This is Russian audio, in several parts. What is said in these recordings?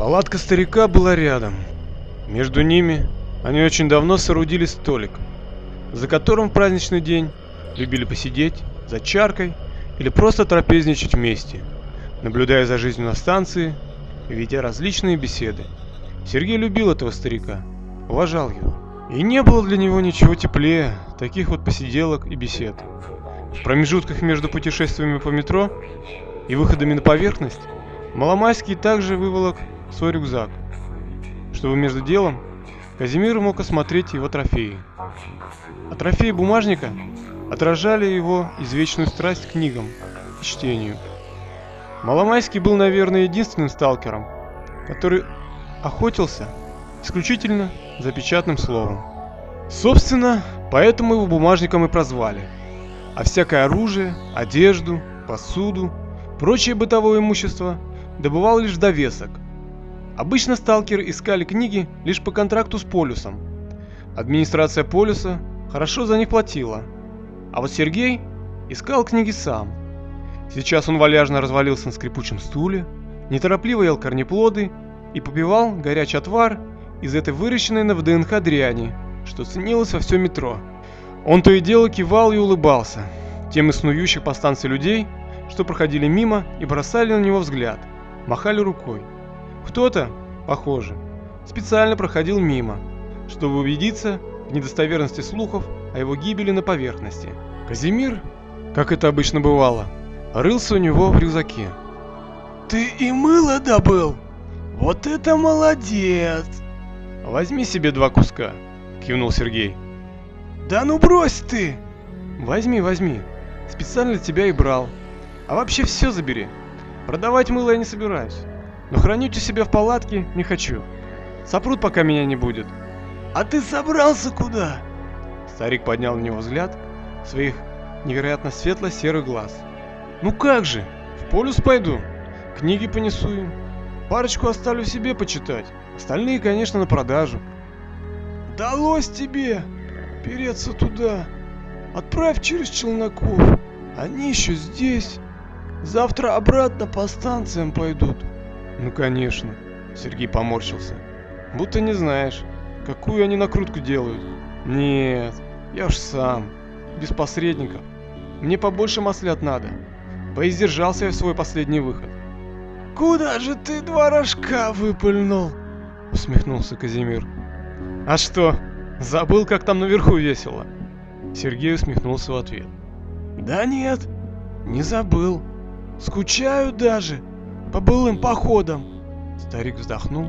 Палатка старика была рядом. Между ними они очень давно соорудили столик, за которым в праздничный день любили посидеть за чаркой или просто трапезничать вместе, наблюдая за жизнью на станции и ведя различные беседы. Сергей любил этого старика, уважал его. И не было для него ничего теплее таких вот посиделок и бесед. В промежутках между путешествиями по метро и выходами на поверхность Маломайский также выволок свой рюкзак, чтобы между делом Казимир мог осмотреть его трофеи. А трофеи бумажника отражали его извечную страсть к книгам и чтению. Маломайский был, наверное, единственным сталкером, который охотился исключительно за печатным словом. Собственно, поэтому его бумажником и прозвали. А всякое оружие, одежду, посуду, прочее бытовое имущество добывал лишь довесок. Обычно сталкеры искали книги лишь по контракту с Полюсом. Администрация Полюса хорошо за них платила. А вот Сергей искал книги сам. Сейчас он вальяжно развалился на скрипучем стуле, неторопливо ел корнеплоды и попивал горячий отвар из этой выращенной на ВДНХ дряни, что ценилось во всем метро. Он то и дело кивал и улыбался, тем из снующих по станции людей, что проходили мимо и бросали на него взгляд, махали рукой. Кто-то, похоже, специально проходил мимо, чтобы убедиться в недостоверности слухов о его гибели на поверхности. Казимир, как это обычно бывало, рылся у него в рюкзаке. «Ты и мыло добыл? Вот это молодец!» «Возьми себе два куска», — кивнул Сергей. «Да ну брось ты!» «Возьми, возьми. Специально для тебя и брал. А вообще все забери. Продавать мыло я не собираюсь. Но хранить у себя в палатке не хочу. Сопрут, пока меня не будет». «А ты собрался куда?» Старик поднял на него взгляд своих невероятно светло-серых глаз. «Ну как же, в полюс пойду, книги понесу им, парочку оставлю себе почитать, остальные, конечно, на продажу». «Далось тебе переться туда, отправь через Челноков, они еще здесь, завтра обратно по станциям пойдут». «Ну конечно», Сергей поморщился, будто не знаешь, какую они накрутку делают. «Нет, я уж сам, без посредников. Мне побольше маслят надо. Поиздержался я в свой последний выход. «Куда же ты два рожка выпыльнул?» Усмехнулся Казимир. «А что, забыл, как там наверху весело?» Сергей усмехнулся в ответ. «Да нет, не забыл. Скучаю даже по былым походам». Старик вздохнул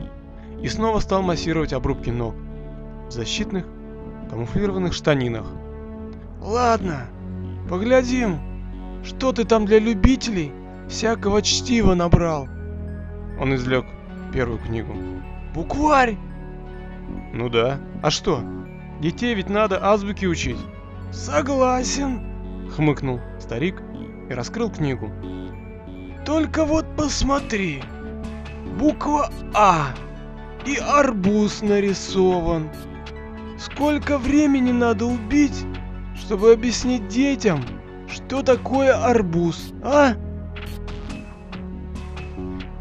и снова стал массировать обрубки ног в защитных камуфлированных штанинах. «Ладно, поглядим, что ты там для любителей всякого чтива набрал?» Он извлек первую книгу. «Букварь!» «Ну да. А что? Детей ведь надо азбуки учить». «Согласен», — хмыкнул старик и раскрыл книгу. «Только вот посмотри, буква А и арбуз нарисован. Сколько времени надо убить, чтобы объяснить детям, что такое арбуз, а?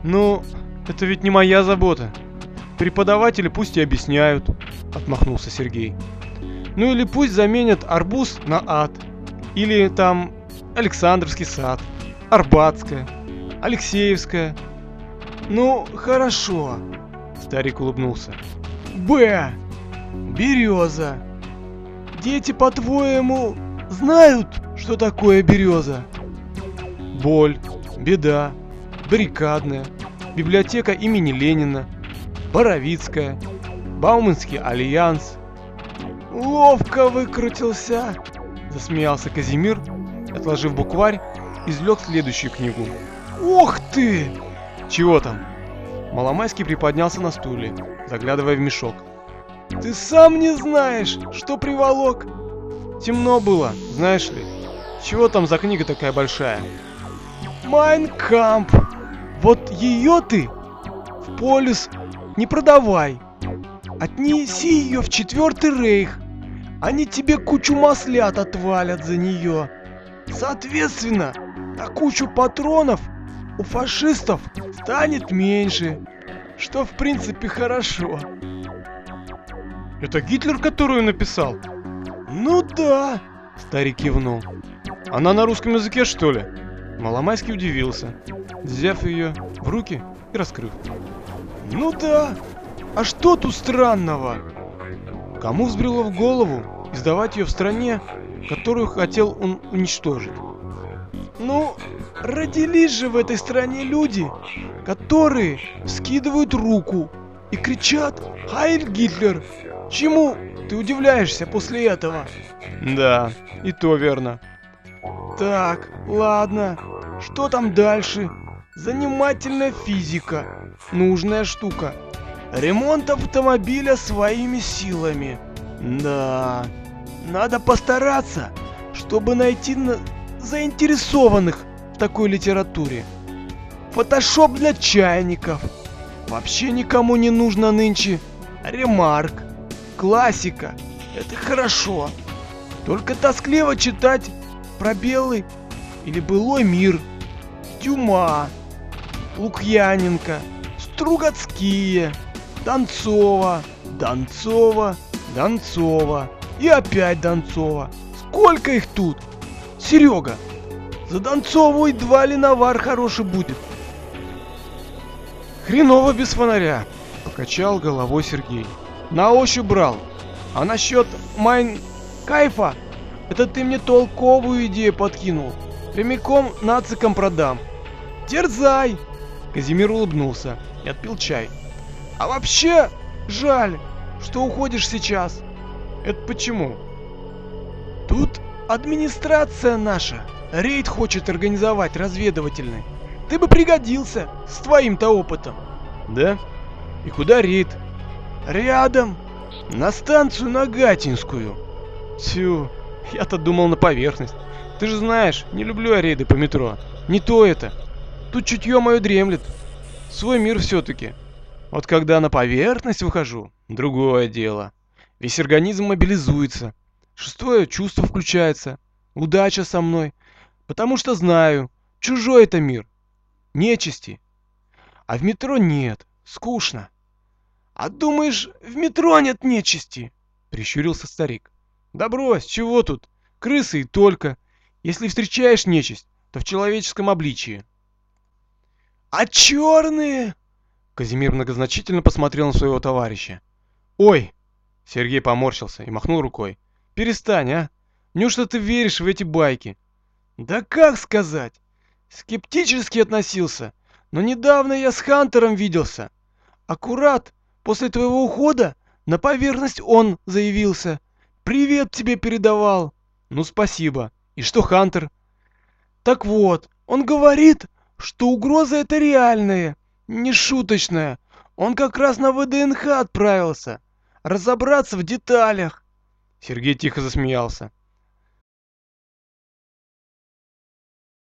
Ну, это ведь не моя забота. Преподаватели пусть и объясняют, отмахнулся Сергей. Ну или пусть заменят арбуз на ад. Или там Александровский сад, Арбатская, Алексеевская. Ну, хорошо. Старик улыбнулся. Б. Береза. Дети, по-твоему, знают, что такое береза? Боль, беда, баррикадная, библиотека имени Ленина, Боровицкая, Бауманский альянс. Ловко выкрутился, засмеялся Казимир, отложив букварь, извлек следующую книгу. Ух ты! Чего там? Маломайский приподнялся на стуле, заглядывая в мешок. Ты сам не знаешь, что приволок? Темно было, знаешь ли. Чего там за книга такая большая? Майнкамп. Вот ее ты в полюс не продавай. Отнеси ее в четвертый рейх. Они тебе кучу маслят отвалят за нее. Соответственно, на кучу патронов у фашистов станет меньше. что в принципе хорошо. Это Гитлер, которую написал? Ну да, старик кивнул. Она на русском языке, что ли? Маломайский удивился, взяв ее в руки и раскрыв. Ну да. А что тут странного? Кому взбрело в голову издавать ее в стране, которую хотел он уничтожить? Ну, родились же в этой стране люди, которые скидывают руку и кричат «Хайль Гитлер!» Чему ты удивляешься после этого? Да, и то верно. Так, ладно. Что там дальше? Занимательная физика. Нужная штука. Ремонт автомобиля своими силами. Да. Надо постараться, чтобы найти на... заинтересованных в такой литературе. Фотошоп для чайников. Вообще никому не нужно нынче. Ремарк. Классика. Это хорошо. Только тоскливо читать про белый или былой мир. Дюма. Лукьяненко. Стругацкие. Донцова. Донцова. Донцова. И опять Донцова. Сколько их тут? Серега, за Донцову едва ли навар хороший будет. Хреново без фонаря, покачал головой Сергей. На ощупь брал. А насчет майн кайфа, это ты мне толковую идею подкинул. Прямиком нацикам продам. Дерзай! Казимир улыбнулся и отпил чай. А вообще, жаль, что уходишь сейчас. Это почему? Тут администрация наша рейд хочет организовать разведывательный. Ты бы пригодился с твоим-то опытом. Да? И куда рейд? Рядом. На станцию Нагатинскую. Тю, я-то думал на поверхность. Ты же знаешь, не люблю я рейды по метро. Не то это. Тут чутье мое дремлет. Свой мир все-таки. Вот когда на поверхность выхожу, другое дело. Весь организм мобилизуется. Шестое чувство включается. Удача со мной. Потому что знаю, чужой это мир. Нечисти. А в метро нет. Скучно. А думаешь, в метро нет нечисти? Прищурился старик. Да брось, чего тут? Крысы и только. Если встречаешь нечисть, то в человеческом обличии. А черные? Казимир многозначительно посмотрел на своего товарища. Ой! Сергей поморщился и махнул рукой. Перестань, а? Неужто ты веришь в эти байки? Да как сказать? Скептически относился, но недавно я с Хантером виделся. Аккурат после твоего ухода на поверхность он заявился. Привет тебе передавал. Ну спасибо. И что Хантер? Так вот, он говорит, что угроза это реальная, не шуточная. Он как раз на ВДНХ отправился. Разобраться в деталях. Сергей тихо засмеялся.